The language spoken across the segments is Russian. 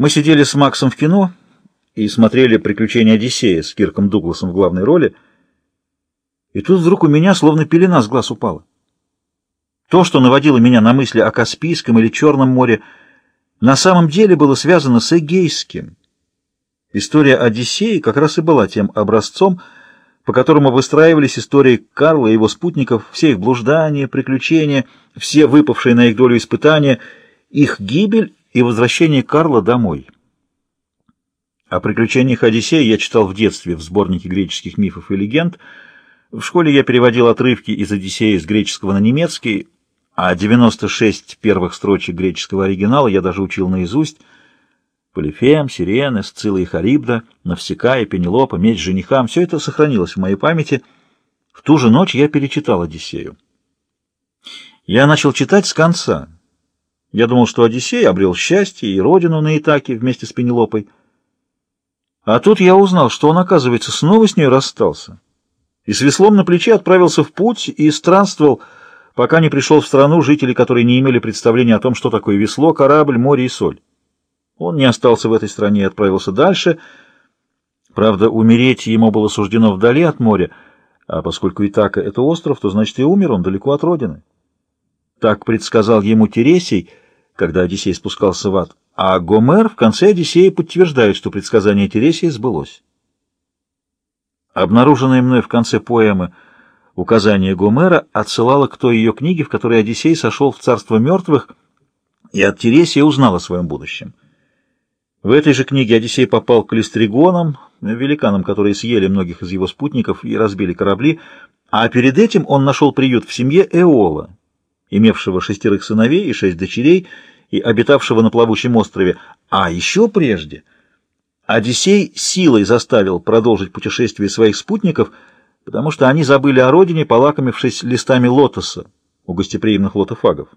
Мы сидели с Максом в кино и смотрели «Приключения Одиссея» с Кирком Дугласом в главной роли, и тут вдруг у меня словно пелена с глаз упала. То, что наводило меня на мысли о Каспийском или Черном море, на самом деле было связано с Эгейским. История Одиссеи как раз и была тем образцом, по которому выстраивались истории Карла и его спутников, все их блуждания, приключения, все выпавшие на их долю испытания, их гибель и возвращение Карла домой. О приключениях Одиссея я читал в детстве в сборнике греческих мифов и легенд. В школе я переводил отрывки из Одиссея с греческого на немецкий, а 96 первых строчек греческого оригинала я даже учил наизусть. Полифем, Сирена, Сцилла и Харибда, Навсекая, Пенелопа, Меч женихам — все это сохранилось в моей памяти. В ту же ночь я перечитал Одиссею. Я начал читать с конца. Я думал, что Одиссей обрел счастье и родину на Итаке вместе с Пенелопой. А тут я узнал, что он, оказывается, снова с ней расстался. И с веслом на плече отправился в путь и странствовал, пока не пришел в страну жители, которые не имели представления о том, что такое весло, корабль, море и соль. Он не остался в этой стране и отправился дальше. Правда, умереть ему было суждено вдали от моря, а поскольку Итака — это остров, то значит и умер он далеко от родины. Так предсказал ему Тересий, когда Одиссей спускался в ад, а Гомер в конце Одиссея подтверждает, что предсказание Тересия сбылось. Обнаруженное мной в конце поэмы указание Гомера отсылало к той ее книге, в которой Одиссей сошел в царство мертвых и от Тересия узнал о своем будущем. В этой же книге Одиссей попал к листригонам, великанам, которые съели многих из его спутников и разбили корабли, а перед этим он нашел приют в семье Эола, имевшего шестерых сыновей и шесть дочерей, и обитавшего на плавучем острове, а еще прежде Одиссей силой заставил продолжить путешествие своих спутников, потому что они забыли о родине, полакомившись листами лотоса у гостеприимных лотофагов.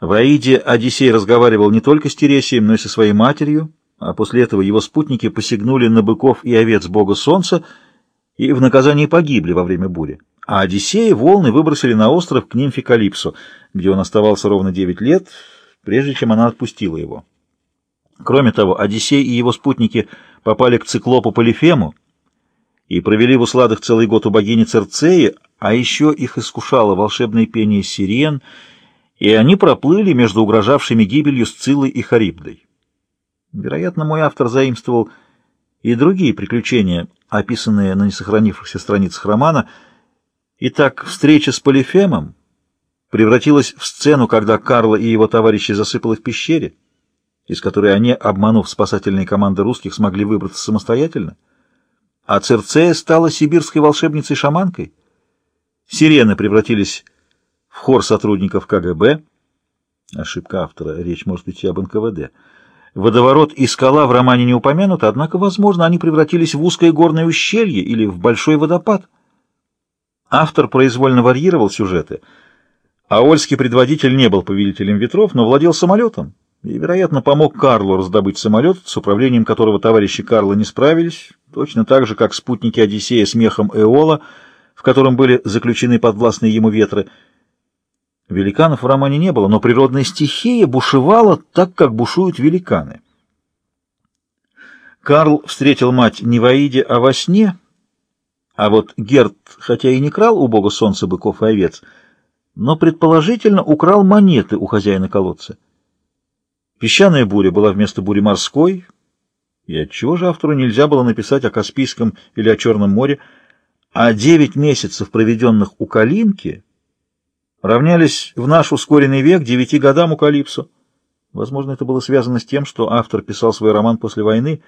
В Аиде Одиссей разговаривал не только с Тересием, но и со своей матерью, а после этого его спутники посягнули на быков и овец бога солнца и в наказании погибли во время бури. А Одиссея волны выбросили на остров к нимфе Калипсо, где он оставался ровно девять лет, прежде чем она отпустила его. Кроме того, Одиссей и его спутники попали к циклопу Полифему и провели в усладах целый год у богини Церцеи, а еще их искушало волшебное пение сирен — и они проплыли между угрожавшими гибелью Сциллой и Харибдой. Вероятно, мой автор заимствовал и другие приключения, описанные на несохранившихся страницах романа. Итак, встреча с Полифемом превратилась в сцену, когда Карла и его товарищи засыпало в пещере, из которой они, обманув спасательные команды русских, смогли выбраться самостоятельно, а Церцея стала сибирской волшебницей-шаманкой. Сирены превратились в хор сотрудников КГБ, ошибка автора, речь может идти об НКВД, водоворот и скала в романе не упомянуты, однако, возможно, они превратились в узкое горное ущелье или в большой водопад. Автор произвольно варьировал сюжеты, а Ольский предводитель не был повелителем ветров, но владел самолетом. И, вероятно, помог Карлу раздобыть самолет, с управлением которого товарищи Карла не справились, точно так же, как спутники Одиссея с мехом Эола, в котором были заключены подвластные ему ветры, Великанов в романе не было, но природная стихия бушевала так, как бушуют великаны. Карл встретил мать не в Аиде, а во сне, а вот Герд, хотя и не крал у бога солнца быков и овец, но предположительно украл монеты у хозяина колодца. Песчаная буря была вместо бури морской, и отчего же автору нельзя было написать о Каспийском или о Черном море, а девять месяцев, проведенных у Калинки, равнялись в наш ускоренный век девяти годам у Калипсо. Возможно, это было связано с тем, что автор писал свой роман после войны.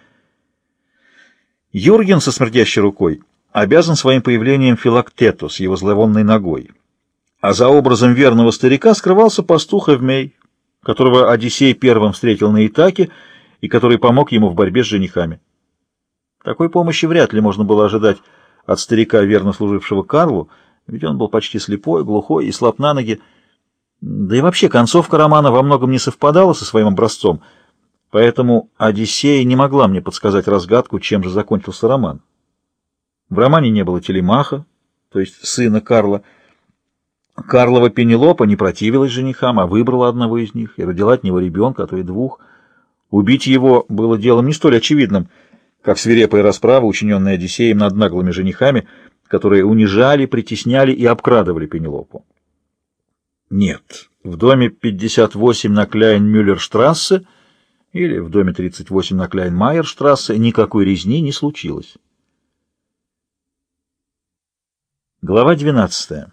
Юрген со смердящей рукой обязан своим появлением Филактету с его зловонной ногой. А за образом верного старика скрывался пастух Эвмей, которого Одиссей первым встретил на Итаке и который помог ему в борьбе с женихами. Такой помощи вряд ли можно было ожидать от старика, верно служившего Карлу, ведь он был почти слепой, глухой и слаб на ноги. Да и вообще концовка романа во многом не совпадала со своим образцом, поэтому Одиссея не могла мне подсказать разгадку, чем же закончился роман. В романе не было телемаха, то есть сына Карла. Карлова Пенелопа не противилась женихам, а выбрала одного из них и родила от него ребенка, а то и двух. Убить его было делом не столь очевидным, как свирепая расправа, учиненная Одиссеем над наглыми женихами, которые унижали, притесняли и обкрадывали Пенелопу. Нет, в доме 58 на Кляйн-Мюллер-штрассе или в доме 38 на Кляйн-Майер-штрассе никакой резни не случилось. Глава 12.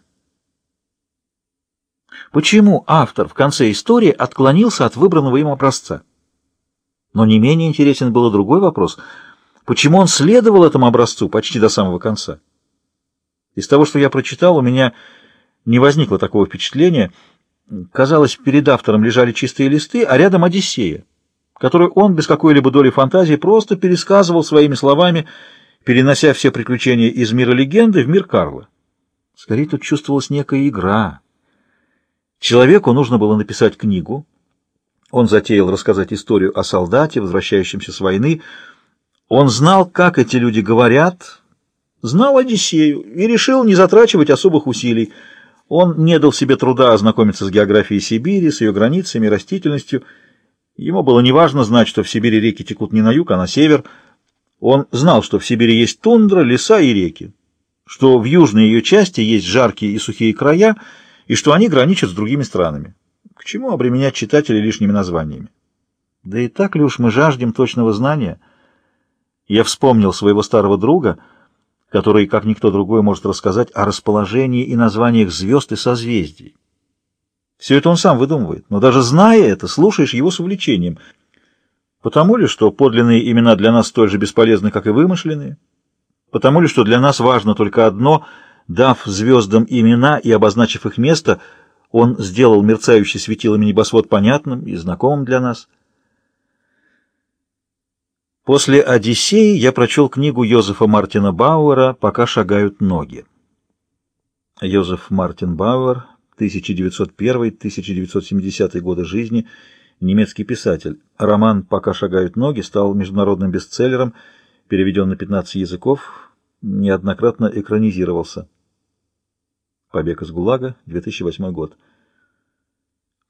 Почему автор в конце истории отклонился от выбранного им образца? Но не менее интересен был другой вопрос. Почему он следовал этому образцу почти до самого конца? Из того, что я прочитал, у меня не возникло такого впечатления. Казалось, перед автором лежали чистые листы, а рядом Одиссея, которую он без какой-либо доли фантазии просто пересказывал своими словами, перенося все приключения из мира легенды в мир Карла. Скорее, тут чувствовалась некая игра. Человеку нужно было написать книгу. Он затеял рассказать историю о солдате, возвращающемся с войны. Он знал, как эти люди говорят, знал Одиссею и решил не затрачивать особых усилий. Он не дал себе труда ознакомиться с географией Сибири, с ее границами, растительностью. Ему было неважно знать, что в Сибири реки текут не на юг, а на север. Он знал, что в Сибири есть тундра, леса и реки, что в южной ее части есть жаркие и сухие края, и что они граничат с другими странами. К чему обременять читателей лишними названиями? Да и так ли уж мы жаждем точного знания? Я вспомнил своего старого друга — который, как никто другой, может рассказать о расположении и названиях звезд и созвездий. Все это он сам выдумывает, но даже зная это, слушаешь его с увлечением. Потому ли, что подлинные имена для нас столь же бесполезны, как и вымышленные? Потому ли, что для нас важно только одно, дав звездам имена и обозначив их место, он сделал мерцающий светилами небосвод понятным и знакомым для нас? После «Одиссеи» я прочел книгу Йозефа Мартина Бауэра «Пока шагают ноги». Йозеф Мартин Бауэр, 1901-1970 годы жизни, немецкий писатель. Роман «Пока шагают ноги» стал международным бестселлером, переведен на 15 языков, неоднократно экранизировался. Побег из ГУЛАГа, 2008 год.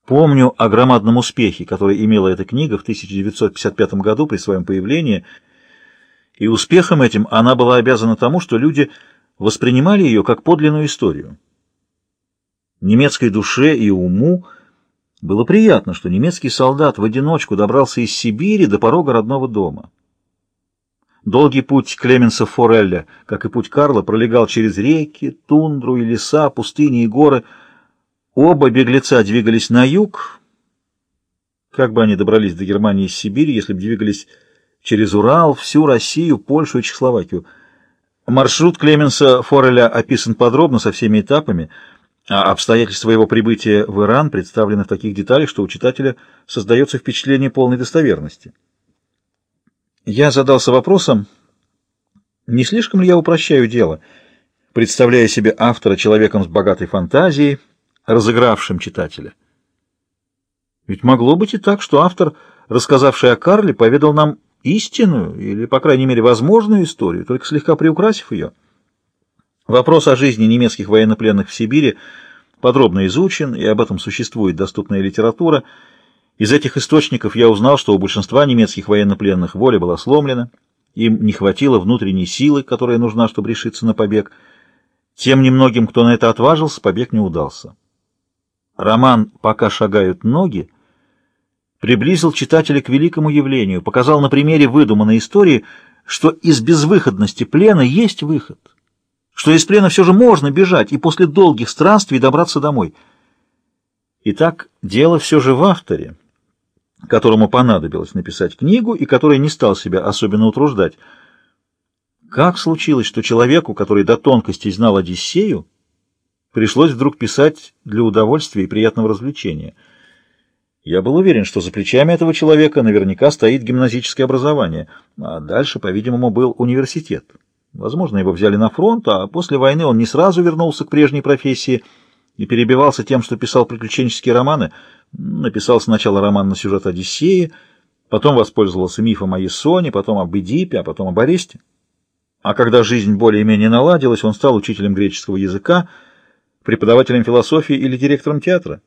Помню о громадном успехе, который имела эта книга в 1955 году при своем появлении, и успехом этим она была обязана тому, что люди воспринимали ее как подлинную историю. Немецкой душе и уму было приятно, что немецкий солдат в одиночку добрался из Сибири до порога родного дома. Долгий путь Клеменса Форелля, как и путь Карла, пролегал через реки, тундру и леса, пустыни и горы – Оба беглеца двигались на юг. Как бы они добрались до Германии из Сибири, если бы двигались через Урал, всю Россию, Польшу и Чехословакию? Маршрут Клеменса Фореля описан подробно со всеми этапами, а обстоятельства его прибытия в Иран представлены в таких деталях, что у читателя создается впечатление полной достоверности. Я задался вопросом, не слишком ли я упрощаю дело, представляя себе автора человеком с богатой фантазией, разыгравшим читателя. Ведь могло быть и так, что автор, рассказавший о Карле, поведал нам истинную или, по крайней мере, возможную историю, только слегка приукрасив ее. Вопрос о жизни немецких военнопленных в Сибири подробно изучен, и об этом существует доступная литература. Из этих источников я узнал, что у большинства немецких военнопленных воля была сломлена, им не хватило внутренней силы, которая нужна, чтобы решиться на побег. Тем немногим, кто на это отважился, побег не удался. Роман «Пока шагают ноги» приблизил читателя к великому явлению, показал на примере выдуманной истории, что из безвыходности плена есть выход, что из плена все же можно бежать и после долгих странствий добраться домой. Итак, дело все же в авторе, которому понадобилось написать книгу и который не стал себя особенно утруждать. Как случилось, что человеку, который до тонкостей знал Одиссею, пришлось вдруг писать для удовольствия и приятного развлечения. Я был уверен, что за плечами этого человека наверняка стоит гимназическое образование, а дальше, по-видимому, был университет. Возможно, его взяли на фронт, а после войны он не сразу вернулся к прежней профессии и перебивался тем, что писал приключенческие романы. Написал сначала роман на сюжет Одиссеи, потом воспользовался мифом о Ясоне, потом об Эдипе, а потом об Аресте. А когда жизнь более-менее наладилась, он стал учителем греческого языка, преподавателем философии или директором театра.